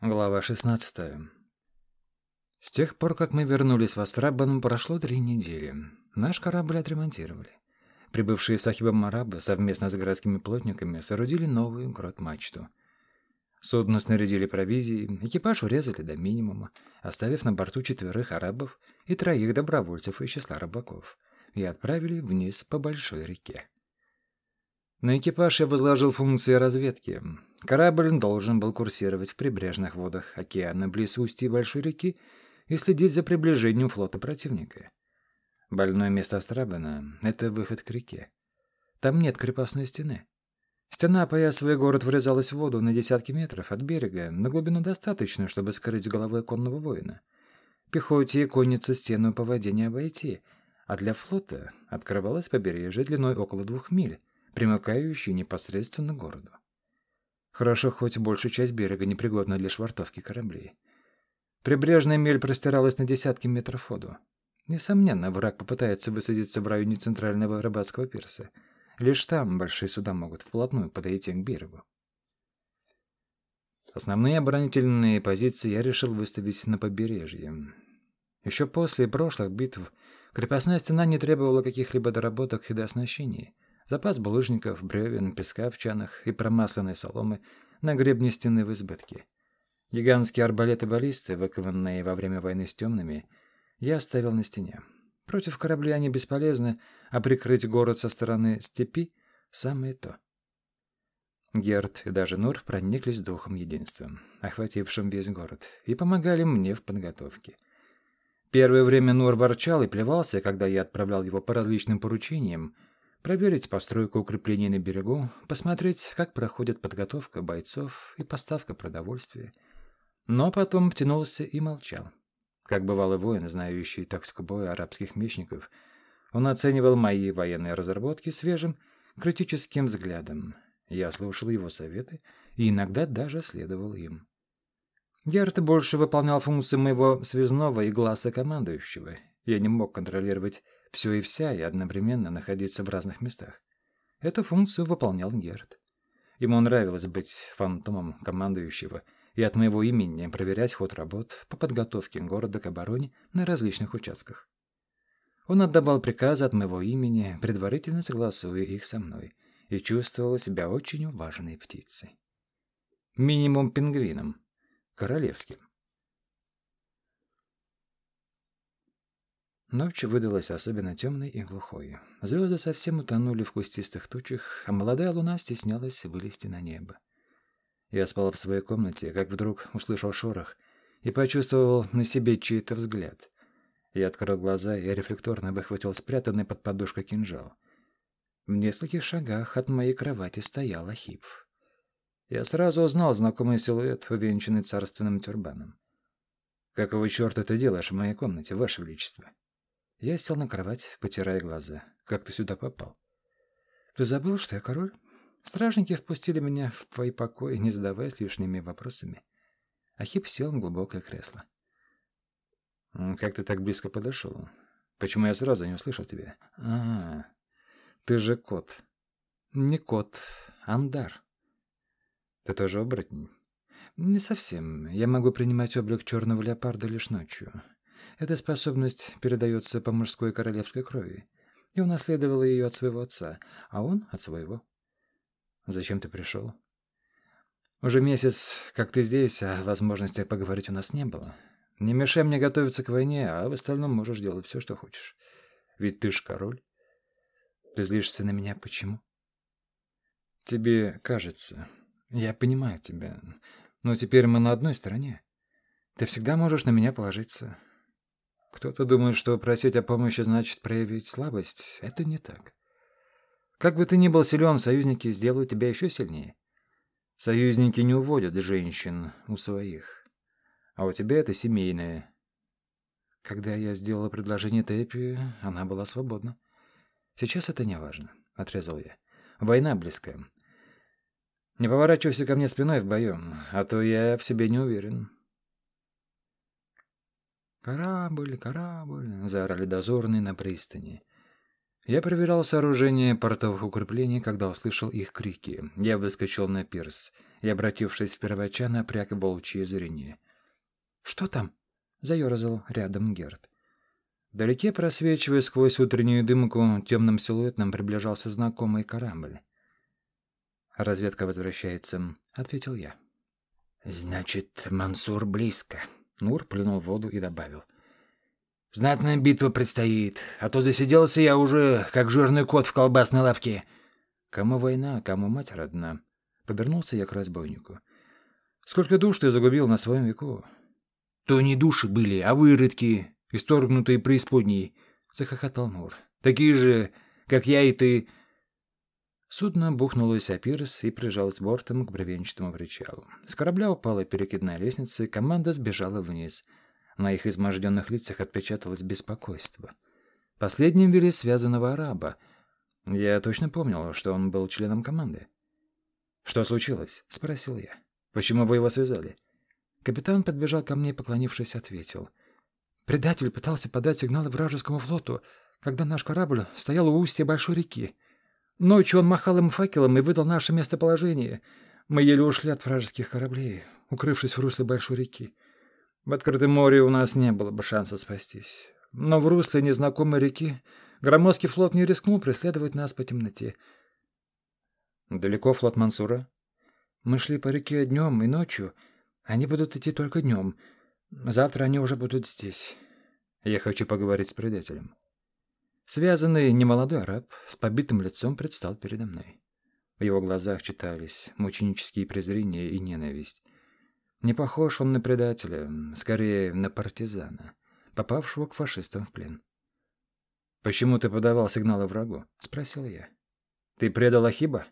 Глава 16. С тех пор, как мы вернулись в Астрабан, прошло три недели. Наш корабль отремонтировали. Прибывшие сахибом арабы совместно с городскими плотниками соорудили новую грот-мачту. Судно снарядили провизией, экипаж урезали до минимума, оставив на борту четверых арабов и троих добровольцев из числа рыбаков, и отправили вниз по большой реке. На экипаж я возложил функции разведки. Корабль должен был курсировать в прибрежных водах океана близ устья большой реки и следить за приближением флота противника. Больное место Астрабана — это выход к реке. Там нет крепостной стены. Стена, опоясывая город, врезалась в воду на десятки метров от берега, на глубину достаточно, чтобы скрыть с головой конного воина. Пехоте и коннице стену по воде не обойти, а для флота открывалось побережье длиной около двух миль, примыкающий непосредственно к городу. Хорошо, хоть большая часть берега непригодна для швартовки кораблей. Прибрежная мель простиралась на десятки метров воду. Несомненно, враг попытается высадиться в районе центрального рыбацкого пирса. Лишь там большие суда могут вплотную подойти к берегу. Основные оборонительные позиции я решил выставить на побережье. Еще после прошлых битв крепостная стена не требовала каких-либо доработок и дооснащений. Запас булыжников, бревен, песка в чанах и промасленной соломы на гребне стены в избытке. Гигантские арбалеты-баллисты, выкованные во время войны с темными, я оставил на стене. Против корабля они бесполезны, а прикрыть город со стороны степи — самое то. Герд и даже Нур прониклись духом единства, охватившим весь город, и помогали мне в подготовке. Первое время Нур ворчал и плевался, когда я отправлял его по различным поручениям — проверить постройку укреплений на берегу, посмотреть, как проходит подготовка бойцов и поставка продовольствия. Но потом втянулся и молчал. Как бывалый воин, знающий тактику боя арабских мечников, он оценивал мои военные разработки свежим, критическим взглядом. Я слушал его советы и иногда даже следовал им. Герт больше выполнял функции моего связного и глаза командующего. Я не мог контролировать все и вся и одновременно находиться в разных местах. Эту функцию выполнял Герд. Ему нравилось быть фантомом командующего и от моего имени проверять ход работ по подготовке города к обороне на различных участках. Он отдавал приказы от моего имени, предварительно согласуя их со мной, и чувствовал себя очень важной птицей. Минимум пингвином, королевским. Ночь выдалась особенно темной и глухой. Звезды совсем утонули в кустистых тучах, а молодая луна стеснялась вылезти на небо. Я спал в своей комнате, как вдруг услышал шорох и почувствовал на себе чей-то взгляд. Я открыл глаза и рефлекторно выхватил спрятанный под подушкой кинжал. В нескольких шагах от моей кровати стоял Ахип. Я сразу узнал знакомый силуэт, увенчанный царственным тюрбаном. «Какого черта ты делаешь в моей комнате, Ваше Величество?» Я сел на кровать, потирая глаза. Как ты сюда попал? Ты забыл, что я король? Стражники впустили меня в твои покои, не задаваясь лишними вопросами. Ахип сел в глубокое кресло. «Как ты так близко подошел? Почему я сразу не услышал тебя?» «А, ты же кот». «Не кот, Андар». «Ты тоже оборотень?» «Не совсем. Я могу принимать облик черного леопарда лишь ночью. Эта способность передается по мужской королевской крови. И унаследовала ее от своего отца, а он от своего. Зачем ты пришел? Уже месяц, как ты здесь, а возможности поговорить у нас не было. Не мешай мне готовиться к войне, а в остальном можешь делать все, что хочешь. Ведь ты ж король. Ты злишься на меня почему? Тебе кажется. Я понимаю тебя. Но теперь мы на одной стороне. Ты всегда можешь на меня положиться. Кто-то думает, что просить о помощи значит проявить слабость. Это не так. Как бы ты ни был силен, союзники сделают тебя еще сильнее. Союзники не уводят женщин у своих. А у тебя это семейное. Когда я сделала предложение Тэпи, она была свободна. Сейчас это не важно, — отрезал я. Война близкая. Не поворачивайся ко мне спиной в бою, а то я в себе не уверен. «Корабль, корабль!» — заорали дозорные на пристани. Я проверял сооружение портовых укреплений, когда услышал их крики. Я выскочил на пирс и, обратившись в первача, напряг волчье зрение. «Что там?» — заерзал рядом Герд. Вдалеке, просвечивая сквозь утреннюю дымку, темным силуэтом приближался знакомый корабль. «Разведка возвращается», — ответил я. «Значит, Мансур близко». Нур плюнул в воду и добавил. «Знатная битва предстоит, а то засиделся я уже, как жирный кот в колбасной лавке». «Кому война, кому мать родна?» Повернулся я к разбойнику. «Сколько душ ты загубил на своем веку?» «То не души были, а выродки, исторгнутые преисподней», — захохотал Нур. «Такие же, как я и ты, Судно бухнулось о пирс и прижалось бортом к бревенчатому причалу. С корабля упала перекидная лестница, и команда сбежала вниз. На их изможденных лицах отпечаталось беспокойство. Последним вели связанного араба. Я точно помнил, что он был членом команды. «Что случилось?» — спросил я. «Почему вы его связали?» Капитан подбежал ко мне, поклонившись, ответил. «Предатель пытался подать сигналы вражескому флоту, когда наш корабль стоял у устья большой реки. Ночью он махал им факелом и выдал наше местоположение. Мы еле ушли от вражеских кораблей, укрывшись в русле большой реки. В открытом море у нас не было бы шанса спастись. Но в русле незнакомой реки громоздкий флот не рискнул преследовать нас по темноте. Далеко флот Мансура? Мы шли по реке днем и ночью. Они будут идти только днем. Завтра они уже будут здесь. Я хочу поговорить с предателем. Связанный немолодой араб с побитым лицом предстал передо мной. В его глазах читались мученические презрения и ненависть. Не похож он на предателя, скорее на партизана, попавшего к фашистам в плен. «Почему ты подавал сигналы врагу?» — спросил я. «Ты предал Ахиба?»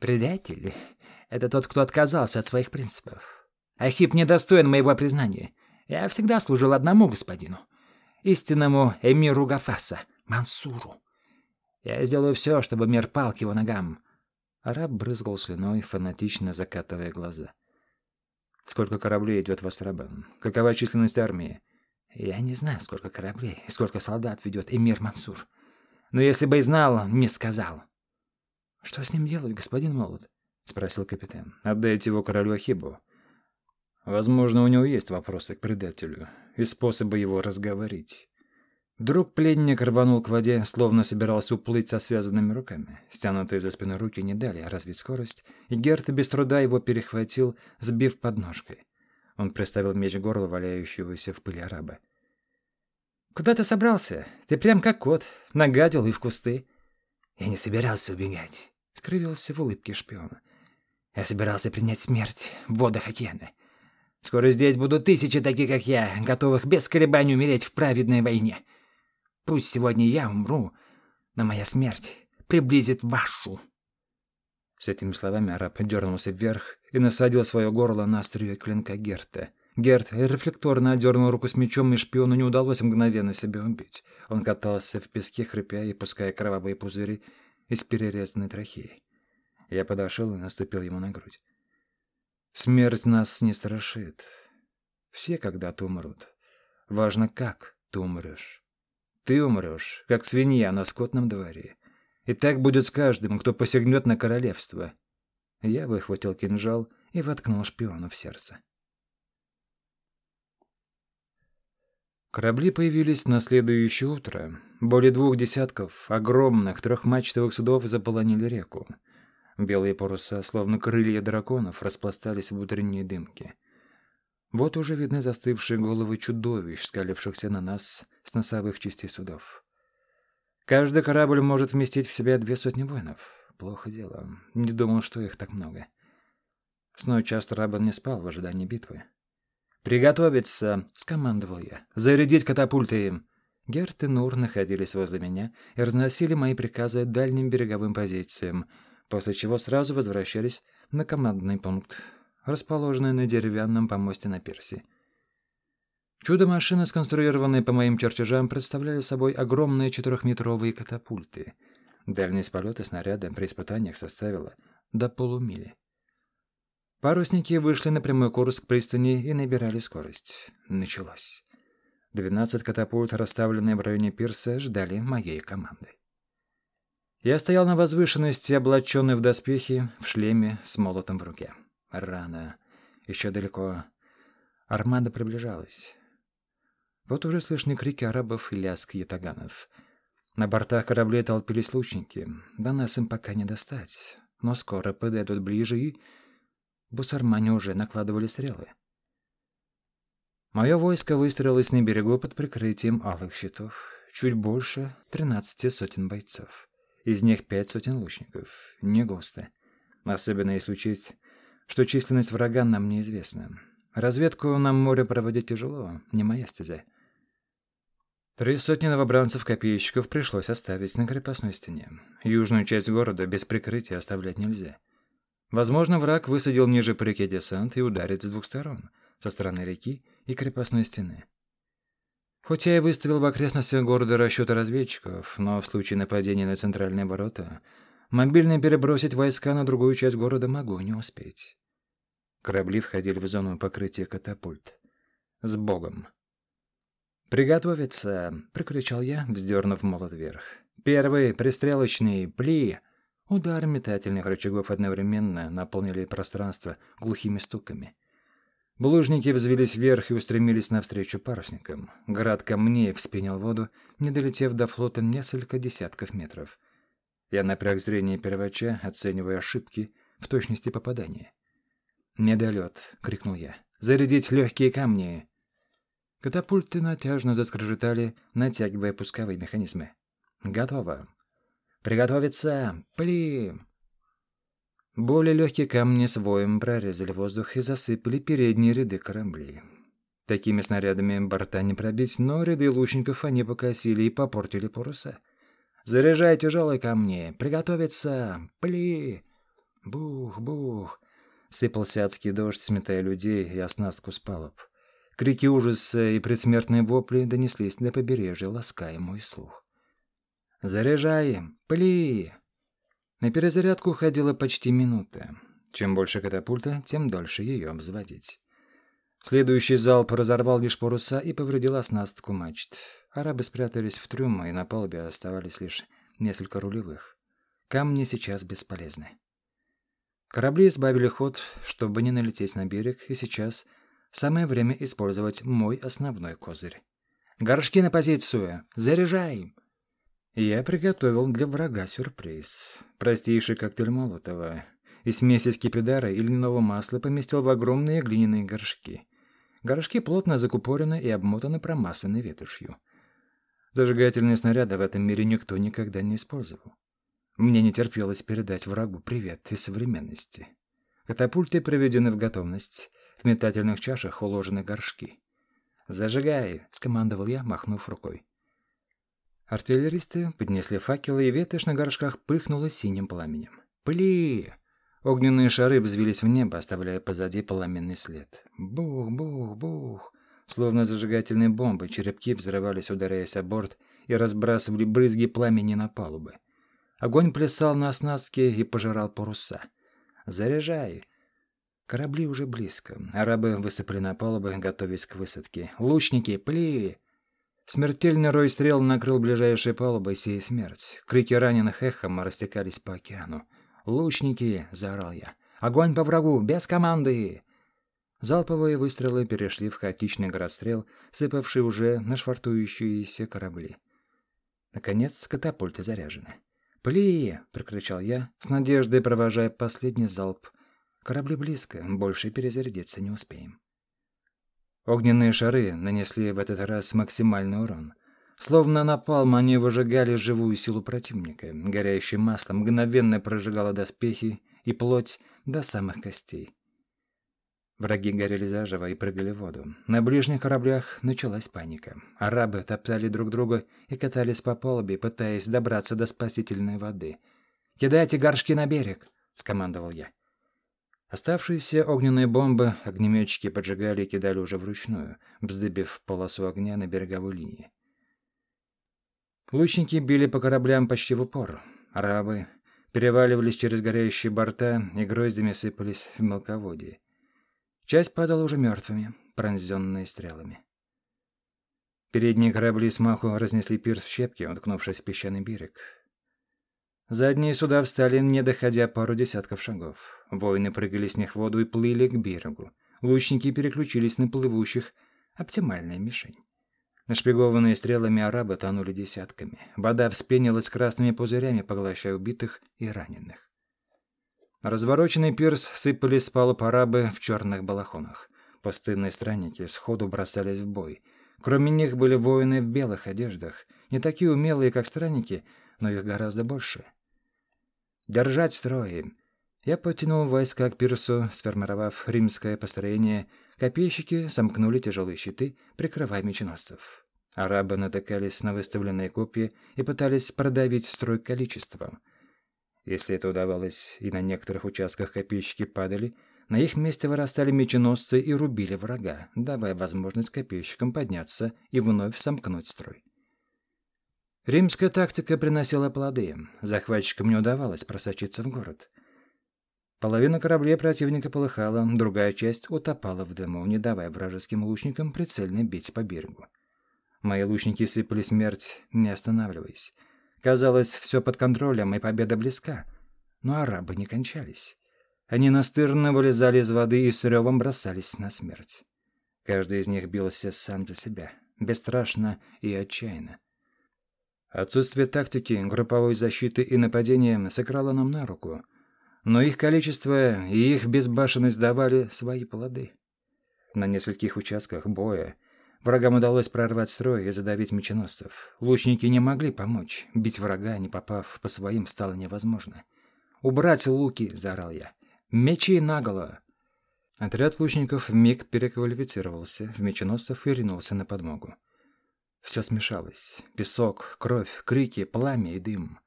«Предатель — это тот, кто отказался от своих принципов. Ахиб недостоин моего признания. Я всегда служил одному господину, истинному эмиру Гафаса, Мансуру. Я сделаю все, чтобы мир пал к его ногам. Араб брызгал слюной, фанатично закатывая глаза. Сколько кораблей идет в Астрабан? Какова численность армии? Я не знаю, сколько кораблей и сколько солдат ведет эмир Мансур. Но если бы и знал, не сказал. Что с ним делать, господин Молот? спросил капитан. Отдайте его королю Ахибу. Возможно, у него есть вопросы к предателю и способы его разговорить. Вдруг пленник рванул к воде, словно собирался уплыть со связанными руками. Стянутые за спиной руки не дали развить скорость, и Герт без труда его перехватил, сбив подножкой. Он приставил меч к валяющегося в пыли араба. «Куда ты собрался? Ты прям как кот, нагадил и в кусты». «Я не собирался убегать», — скрывился в улыбке шпиона. «Я собирался принять смерть в водах океана. Скоро здесь будут тысячи таких, как я, готовых без колебаний умереть в праведной войне». Пусть сегодня я умру, но моя смерть приблизит вашу. С этими словами араб дернулся вверх и насадил свое горло на острие клинка Герта. Герт рефлекторно отдернул руку с мечом, и шпиону не удалось мгновенно себя убить. Он катался в песке, хрипя и пуская кровавые пузыри из перерезанной трахеи. Я подошел и наступил ему на грудь. Смерть нас не страшит. Все когда-то умрут. Важно, как ты умрешь. Ты умрешь, как свинья на скотном дворе. И так будет с каждым, кто посягнет на королевство. Я выхватил кинжал и воткнул шпиону в сердце. Корабли появились на следующее утро. Более двух десятков огромных трехмачтовых судов заполонили реку. Белые паруса, словно крылья драконов, распластались в утренней дымке. Вот уже видны застывшие головы чудовищ, скалившихся на нас с носовых частей судов. Каждый корабль может вместить в себя две сотни воинов. Плохо дело. Не думал, что их так много. Сной часто Рабан не спал в ожидании битвы. «Приготовиться!» — скомандовал я. «Зарядить катапульты им!» Герт и Нур находились возле меня и разносили мои приказы дальним береговым позициям, после чего сразу возвращались на командный пункт расположенной на деревянном помосте на пирсе. Чудо-машины, сконструированные по моим чертежам, представляли собой огромные четырехметровые катапульты. Дальность полета снаряда при испытаниях составила до полумили. Парусники вышли на прямой курс к пристани и набирали скорость. Началось. Двенадцать катапульт, расставленные в районе пирса, ждали моей команды. Я стоял на возвышенности, облаченный в доспехи, в шлеме, с молотом в руке. Рано. Еще далеко. Армада приближалась. Вот уже слышны крики арабов и лязг ятаганов. На бортах кораблей толпились лучники. До нас им пока не достать. Но скоро подойдут ближе и... Бусармане уже накладывали стрелы. Мое войско выстроилось на берегу под прикрытием алых щитов. Чуть больше тринадцати сотен бойцов. Из них пять сотен лучников. Не густо. Особенно если учесть, что численность врага нам неизвестна. Разведку на море проводить тяжело, не моя стезя. Три сотни новобранцев-копейщиков пришлось оставить на крепостной стене. Южную часть города без прикрытия оставлять нельзя. Возможно, враг высадил ниже по реке десант и ударит с двух сторон, со стороны реки и крепостной стены. Хоть я и выставил в окрестностях города расчеты разведчиков, но в случае нападения на центральные ворота мобильно перебросить войска на другую часть города могу не успеть. Корабли входили в зону покрытия катапульт. С Богом! «Приготовиться!» — прокричал я, вздернув молот вверх. «Первый, пристрелочный, пли!» Удар метательных рычагов одновременно наполнили пространство глухими стуками. Булыжники взвелись вверх и устремились навстречу парусникам. Град камней вспенил воду, не долетев до флота несколько десятков метров. Я напряг зрение первача, оценивая ошибки в точности попадания. «Недолет!» — крикнул я. «Зарядить легкие камни!» Катапульты натяжно заскрежетали, натягивая пусковые механизмы. «Готово!» «Приготовиться! Пли!» Более легкие камни с воем прорезали воздух и засыпали передние ряды кораблей. Такими снарядами борта не пробить, но ряды лучников они покосили и попортили паруса. «Заряжай тяжелые камни! Приготовиться! Пли!» Бух-бух! Сыпался адский дождь, сметая людей и оснастку с палуб. Крики ужаса и предсмертные вопли донеслись до побережья, лаская мой слух. «Заряжаем! Пли!» На перезарядку уходила почти минута. Чем больше катапульта, тем дольше ее обзводить. Следующий залп разорвал лишь паруса и повредил оснастку мачт. Арабы спрятались в трюмы, и на палубе оставались лишь несколько рулевых. Камни сейчас бесполезны. Корабли избавили ход, чтобы не налететь на берег, и сейчас Самое время использовать мой основной козырь. «Горшки на позицию! Заряжай!» Я приготовил для врага сюрприз. Простейший коктейль Молотова. Из смеси скипидара и льняного масла поместил в огромные глиняные горшки. Горшки плотно закупорены и обмотаны промасанной ветошью. Зажигательные снаряды в этом мире никто никогда не использовал. Мне не терпелось передать врагу привет из современности. Катапульты приведены в готовность. В метательных чашах уложены горшки. «Зажигай!» — скомандовал я, махнув рукой. Артиллеристы поднесли факелы, и ветошь на горшках пыхнула синим пламенем. «Пли!» Огненные шары взвились в небо, оставляя позади пламенный след. Бух-бух-бух! Словно зажигательные бомбы, черепки взрывались, ударяясь о борт, и разбрасывали брызги пламени на палубы. Огонь плясал на оснастке и пожирал паруса. «Заряжай!» Корабли уже близко. Арабы высыпали на палубы, готовясь к высадке. «Лучники, пли!» Смертельный рой стрел накрыл ближайшие палубы, сей смерть. Крики раненых эхом растекались по океану. «Лучники!» — заорал я. «Огонь по врагу! Без команды!» Залповые выстрелы перешли в хаотичный градстрел, сыпавший уже на швартующиеся корабли. Наконец, катапульты заряжены. «Пли!» — прокричал я, с надеждой провожая последний залп — Корабли близко, больше перезарядиться не успеем. Огненные шары нанесли в этот раз максимальный урон. Словно напалм они выжигали живую силу противника. Горящее масло мгновенно прожигало доспехи и плоть до самых костей. Враги горели заживо и прыгали в воду. На ближних кораблях началась паника. Арабы топтали друг друга и катались по палубе, пытаясь добраться до спасительной воды. «Кидайте горшки на берег!» — скомандовал я. Оставшиеся огненные бомбы огнеметчики поджигали и кидали уже вручную, вздыбив полосу огня на береговой линии. Лучники били по кораблям почти в упор. Арабы переваливались через горящие борта и гроздями сыпались в мелководье. Часть падала уже мертвыми, пронзенные стрелами. Передние корабли с маху разнесли пирс в щепки, уткнувшись в песчаный берег. Задние суда встали, не доходя пару десятков шагов. Воины прыгали с них в воду и плыли к берегу. Лучники переключились на плывущих. Оптимальная мишень. Нашпигованные стрелами арабы тонули десятками. Вода вспенилась красными пузырями, поглощая убитых и раненых. Развороченный пирс сыпались с палуб арабы в черных балахонах. Пустынные странники сходу бросались в бой. Кроме них были воины в белых одеждах, не такие умелые, как странники, но их гораздо больше. Держать строй. Я потянул войска к пирсу, сформировав римское построение. Копейщики сомкнули тяжелые щиты, прикрывая меченосцев. Арабы натыкались на выставленные копья и пытались продавить строй количеством. Если это удавалось, и на некоторых участках копейщики падали, на их месте вырастали меченосцы и рубили врага, давая возможность копейщикам подняться и вновь сомкнуть строй. Римская тактика приносила плоды. Захватчикам не удавалось просочиться в город. Половина кораблей противника полыхала, другая часть утопала в дыму, не давая вражеским лучникам прицельно бить по берегу. Мои лучники сыпали смерть, не останавливаясь. Казалось, все под контролем, и победа близка. Но арабы не кончались. Они настырно вылезали из воды и с ревом бросались на смерть. Каждый из них бился сам за себя, бесстрашно и отчаянно. Отсутствие тактики, групповой защиты и нападения сыграло нам на руку. Но их количество и их безбашенность давали свои плоды. На нескольких участках боя врагам удалось прорвать строй и задавить меченосцев. Лучники не могли помочь. Бить врага, не попав по своим, стало невозможно. «Убрать луки!» — заорал я. «Мечи наголо!» Отряд лучников миг переквалифицировался в меченосцев и ринулся на подмогу. Все смешалось. Песок, кровь, крики, пламя и дым.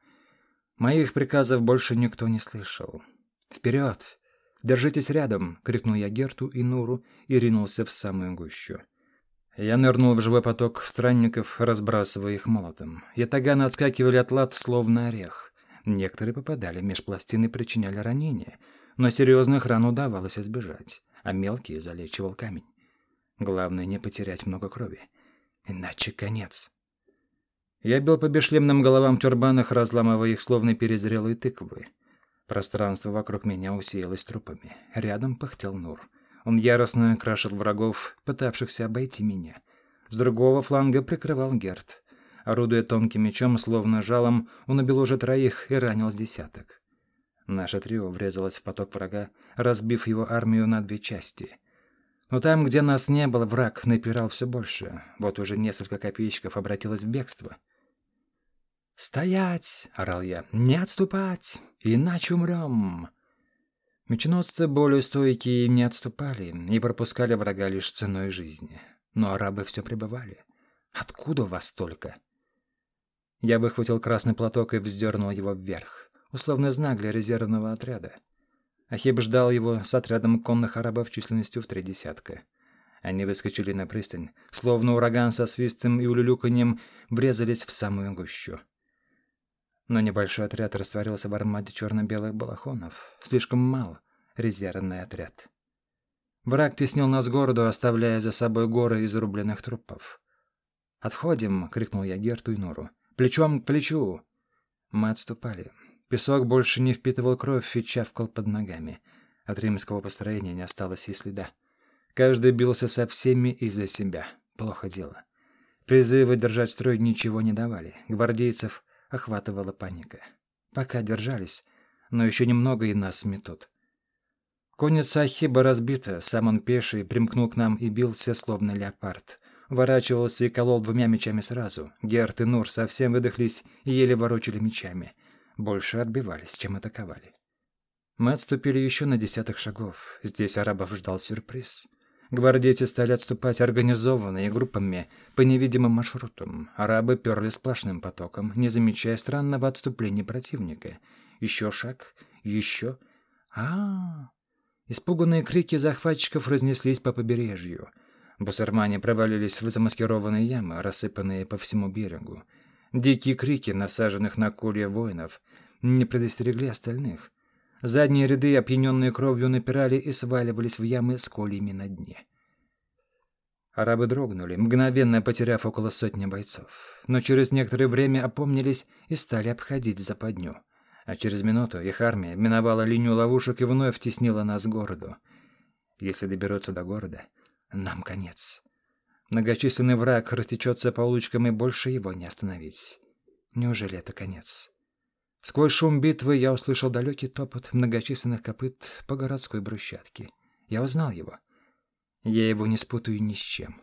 Моих приказов больше никто не слышал. «Вперед! Держитесь рядом!» — крикнул я Герту и Нуру и ринулся в самую гущу. Я нырнул в живой поток странников, разбрасывая их молотом. Ятаганы отскакивали от лад, словно орех. Некоторые попадали меж пластин и причиняли ранения, но серьезных ран удавалось избежать, а мелкие залечивал камень. Главное — не потерять много крови. Иначе конец. Я бил по бесшлемным головам тюрбанах, разламывая их словно перезрелые тыквы. Пространство вокруг меня усеялось трупами. Рядом пыхтел Нур. Он яростно крашил врагов, пытавшихся обойти меня. С другого фланга прикрывал Герт. Орудуя тонким мечом, словно жалом, он убил уже троих и ранил с десяток. Наше трио врезалось в поток врага, разбив его армию на две части. Но там, где нас не было, враг напирал все больше. Вот уже несколько копейщиков обратилось в бегство. «Стоять!» — орал я. «Не отступать! Иначе умрем!» Меченосцы более стойкие не отступали и пропускали врага лишь ценой жизни. Но арабы все пребывали. «Откуда вас столько?» Я выхватил красный платок и вздернул его вверх. Условный знак для резервного отряда. Ахиб ждал его с отрядом конных арабов численностью в три десятка. Они выскочили на пристань, словно ураган со свистом и улюлюканьем врезались в самую гущу. Но небольшой отряд растворился в армаде черно-белых балахонов. Слишком мал резервный отряд. Враг теснил нас к городу, оставляя за собой горы изрубленных трупов. «Отходим!» — крикнул я Герту и Нору. «Плечом к плечу!» Мы отступали. Песок больше не впитывал кровь и чавкал под ногами. От римского построения не осталось и следа. Каждый бился со всеми из-за себя. Плохо дело. Призывы держать строй ничего не давали. Гвардейцев охватывала паника. Пока держались, но еще немного и нас сметут. Конница Ахиба разбита, сам он пеший, примкнул к нам и бился, словно леопард. Ворачивался и колол двумя мечами сразу. Герт и Нур совсем выдохлись и еле ворочали мечами больше отбивались, чем атаковали. Мы отступили еще на десяток шагов. Здесь арабов ждал сюрприз. Гвардейцы стали отступать организованно группами по невидимым маршрутам. Арабы перли сплошным потоком, не замечая странного отступления противника. Еще шаг, еще... а, -а, -а. Испуганные крики захватчиков разнеслись по побережью. Бусурмане провалились в замаскированные ямы, рассыпанные по всему берегу. Дикие крики насаженных на колья воинов не предостерегли остальных. Задние ряды, опьяненные кровью, напирали и сваливались в ямы с кольями на дне. Арабы дрогнули, мгновенно потеряв около сотни бойцов. Но через некоторое время опомнились и стали обходить западню. А через минуту их армия миновала линию ловушек и вновь втеснила нас к городу. Если доберутся до города, нам конец. Многочисленный враг растечется по улочкам, и больше его не остановить. Неужели это конец? Сквозь шум битвы я услышал далекий топот многочисленных копыт по городской брусчатке. Я узнал его. Я его не спутаю ни с чем.